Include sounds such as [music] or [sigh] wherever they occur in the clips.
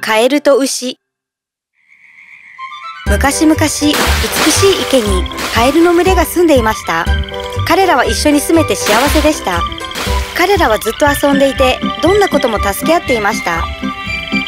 カエルと牛。昔々美しい池にカエルの群れが住んでいました。彼らは一緒に住めて幸せでした。彼らはずっと遊んでいてどんなことも助け合っていました。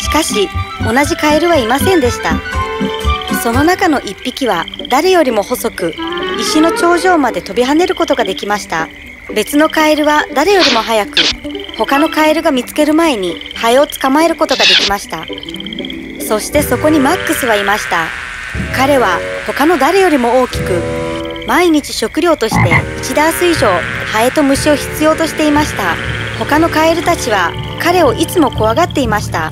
しかし同じカエルはいませんでした。その中の一匹は誰よりも細く石の頂上まで飛び跳ねることができました。別のカエルは誰よりも早く他のカエルが見つける前にハエを捕まえることができました。そしてそこにマックスはいました。彼は他の誰よりも大きく毎日食料として1ダース以上ハエと虫を必要としていました。他のカエルたちは彼をいつも怖がっていました。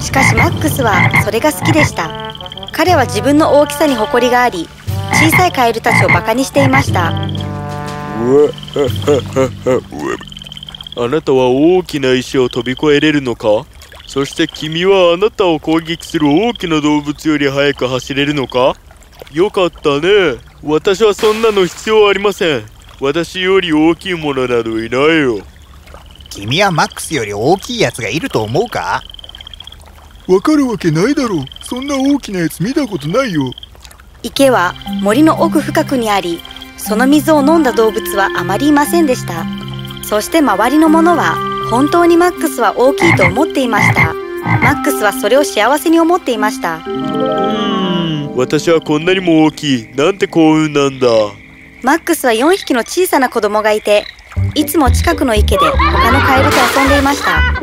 しかしマックスはそれが好きでした。彼は自分の大きさに誇りがあり小さいカエルたちをバカにしていました。あなたは大きな石を飛び越えれるのかそして君はあなたを攻撃する大きな動物より速く走れるのかよかったね私はそんなの必要ありません私より大きいものなどいないよ君はマックスより大きいやつがいると思うかわかるわけないだろうそんな大きなやつ見たことないよ池は森の奥深くにありその水を飲んだ動物はあまりいませんでした。そして周りのものは本当にマックスは大きいと思っていました。マックスはそれを幸せに思っていました。うん。私はこんなにも大きい。なんて幸運なんだ。マックスは4匹の小さな子供がいていつも近くの池で他のカエルと遊んでいました。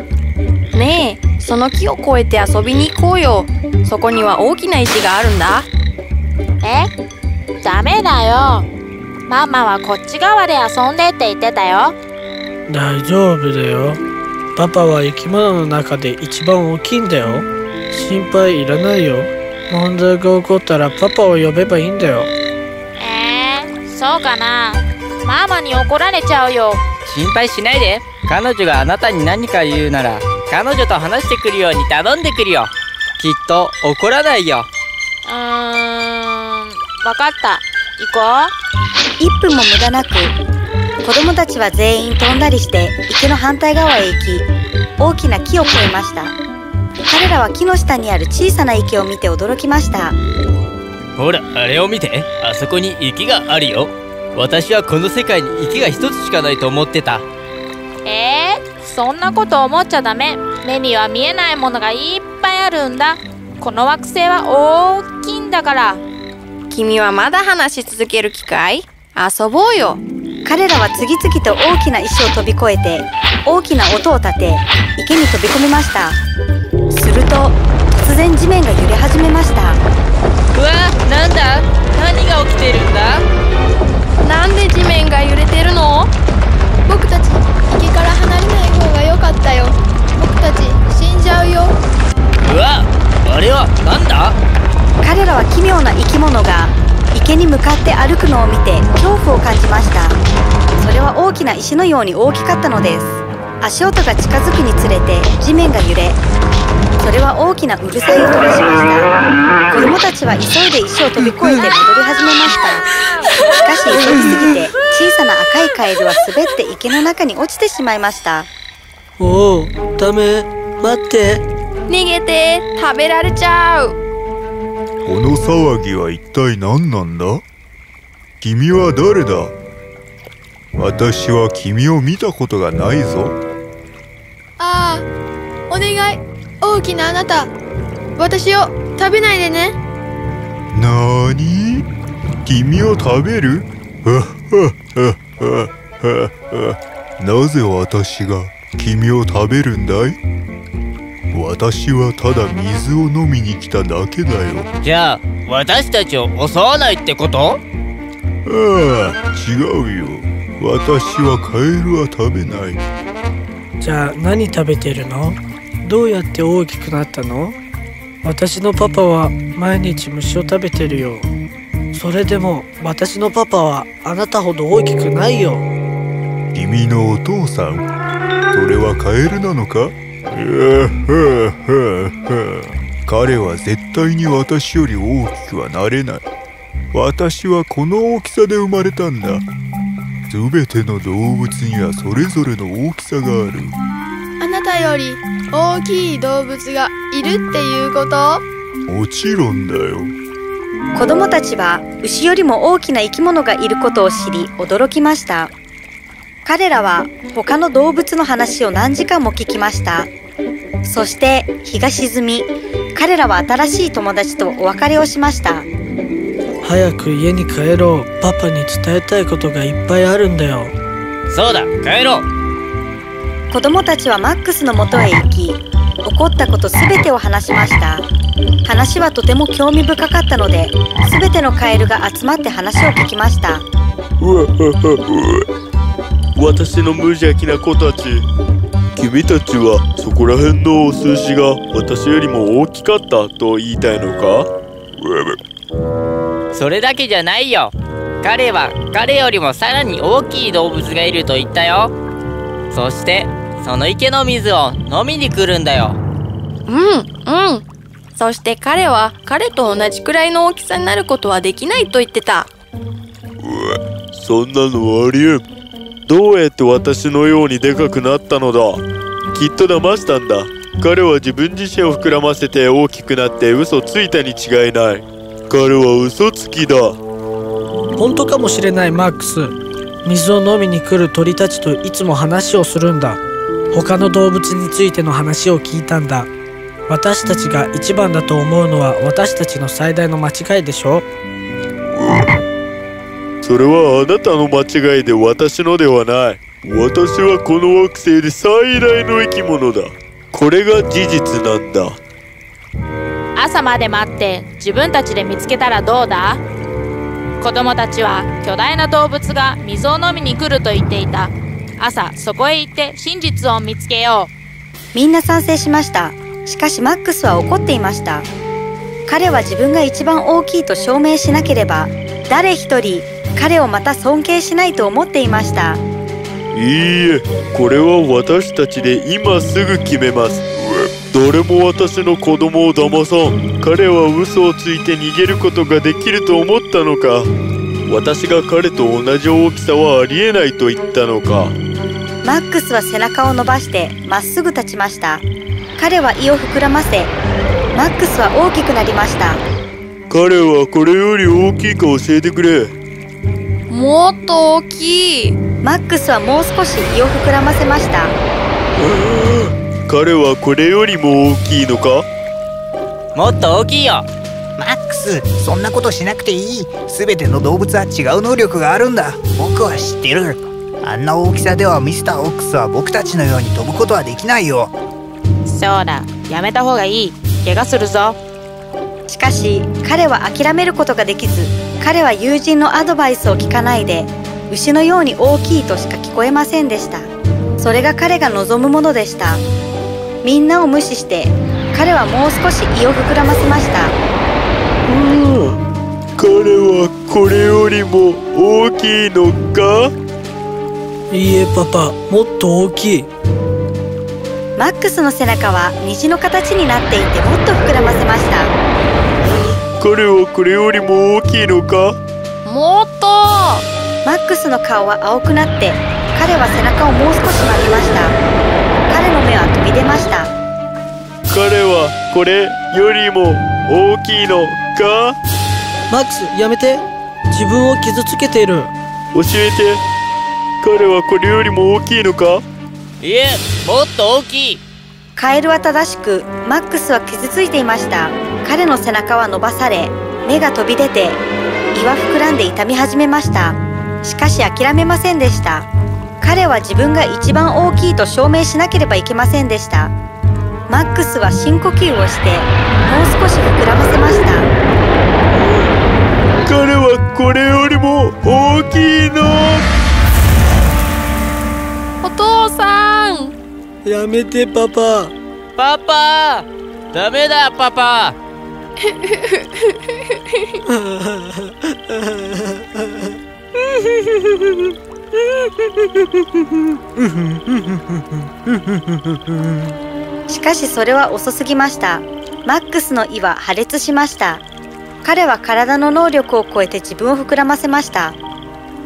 ねえその木を越えて遊びに行こうよ。そこには大きな石があるんだ。え？ダメだよママはこっち側で遊んでって言ってたよ。大丈夫だよ。パパは生き物の中で一番大きいんだよ。心配いらないよ。問題が起こったらパパを呼べばいいんだよ。えー、そうかな。ママに怒られちゃうよ。心配しないで。彼女があなたに何か言うなら彼女と話してくるように頼んでくるよ。きっと怒らないよ。うーんわかった。行こ1分も無駄なく子供たちは全員飛んだりして池の反対側へ行き大きな木を越えました。彼らは木の下にある小さな池を見て驚きました。ほらあれを見て。あそこに池があるよ。私はこの世界に池が一つしかないと思ってた。うえー、そんなこと思っちゃダメ。目には見えないものがいっぱいあるんだ。この惑星は大きいんだから。君はまだ話し続ける機会遊ぼうよ。彼らは次々と大きな石を飛び越えて大きな音を立て池に飛び込みました。すると突然地面が揺れ始めました。うわなんだ？何が起きてるんだ？なんで地面が揺れてるの？に向かって歩くのを見て恐怖を感じました。それは大きな石のように大きかったのです。足音が近づくにつれて地面が揺れそれは大きなうるさい音がしました。子供たちは急いで石を飛び越えて戻り始めました。しかし急ぎすぎて小さな赤いカエルは滑って池の中に落ちてしまいました。おおダメ。待って。逃げて。食べられちゃう。この騒ぎは一体何なんだ？君は誰だ？私は君を見たことがないぞ。ああお願い。大きなあなた。私を食べないでね。なーに君を食べる？[laughs] なぜ私が君を食べるんだい？私はただ水を飲みに来ただけだよ。じゃあ私たちを襲わないってこと？ああ違うよ。私はカエルは食べない。じゃあ何食べてるの？どうやって大きくなったの？私のパパは毎日虫を食べてるよ。それでも私のパパはあなたほど大きくないよ。君のお父さんそれはカエルなのか？彼は絶対に私より大きくはなれない私はこの大きさで生まれたんだ。すべての動物にはそれぞれの大きさがある。あなたより大きい動物がいるっていうこと？もちろんだよ。子供たちは牛よりも大きな生き物がいることを知り驚きました。彼らは他の動物の話を何時間も聞きました。そして日が沈み彼らは新しい友達とお別れをしました早く家に帰ろう。パパに伝えたいことがいっぱいあるんだよ。そうだ帰ろう。子供たちはマックスのもとへ行き起こったことすべてを話しました。話はとても興味深かったので全てのカエルが集まって話を聞きました。私の無邪気な子たち。君たちはそこら辺のお寿司が私よりも大きかったと言いたいのか？それだけじゃないよ。彼は彼よりもさらに大きい動物がいると言ったよ。そしてその池の水を飲みに来るんだよ。うんうん。そして彼は彼と同じくらいの大きさになることはできないと言ってた。そんなのありえん。どうやって私のようにでかくなったのだ。きっと騙したんだ。彼は自分自身を膨らませて大きくなって嘘ついたに違いない彼は嘘つきだ。本当かもしれないマックス。水を飲みに来る鳥たちといつも話をするんだ。他の動物についての話を聞いたんだ。私たちが一番だと思うのは私たちの最大の間違いでしょそれはあなたの間違いで私のではない。私はこの惑星で最大の生き物だ。これが事実なんだ朝まで待って自分たちで見つけたらどうだ？子供たちは巨大な動物が水を飲みに来ると言っていた。朝そこへ行って真実を見つけよう。みんな賛成しました。しかしマックスは怒っていました。彼は自分が一番大きいと証明しなければ誰一人彼をまた尊敬しないと思っていました。いいえこれは私たちで今すぐ決めます誰も私の子供を騙さん彼は嘘をついて逃げることができると思ったのか。私が彼と同じ大きさはありえないと言ったのか。マックスは背中を伸ばしてまっすぐ立ちました。彼は胃を膨らませマックスは大きくなりました。彼はこれより大きいか教えてくれ。もっと大きい。マックスはもう少し胃を膨らませました彼はこれよりも大きいのか？もっと大きいよ。マックスそんなことしなくていい。全ての動物は違う能力があるんだ。僕は知ってる。あんな大きさではミスターオックスは僕たちのように飛ぶことはできないよ。そうだ。やめた方がいい。怪我するぞ。しかし彼は諦めることができず彼は友人のアドバイスを聞かないで牛のように大きいとしか聞こえませんでした。それが彼が望むものでしたみんなを無視して彼はもう少し胃を膨らませました。彼はこれよりも大きいのか？いいえパパ。もっと大きい。マックスの背中は虹の形になっていてもっと膨らませました。彼はこれよりも大きいのか？もっと。マックスの顔は青くなって彼は背中をもう少し曲げました目は飛び出ました。彼はこれよりも大きいのか？マックスやめて。自分を傷つけている。教えて。彼はこれよりも大きいのか？いえもっと大きい。カエルは正しくマックスは傷ついていました。彼の背中は伸ばされ目が飛び出て胃は膨らんで痛み始めました。しかし諦めませんでした彼は自分が一番大きいと証明しなければいけませんでした。マックスは深呼吸をしてもう少し膨らませました。彼はこれよりも大きいの。お父さん。やめてパパ。パパ。ダメだパパ [laughs] しかしそれは遅すぎました。マックスの胃は破裂しました。彼は体の能力を超えて自分を膨らませました。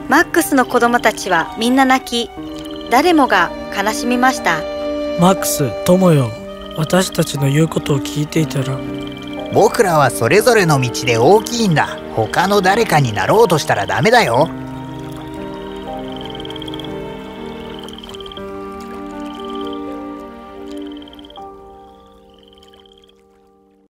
マックスの子供たちはみんな泣き誰もが悲しみました。マックス友よ。私たちの言うことを聞いていたら僕らはそれぞれの道で大きいんだ。他の誰かになろうとしたらダメだよ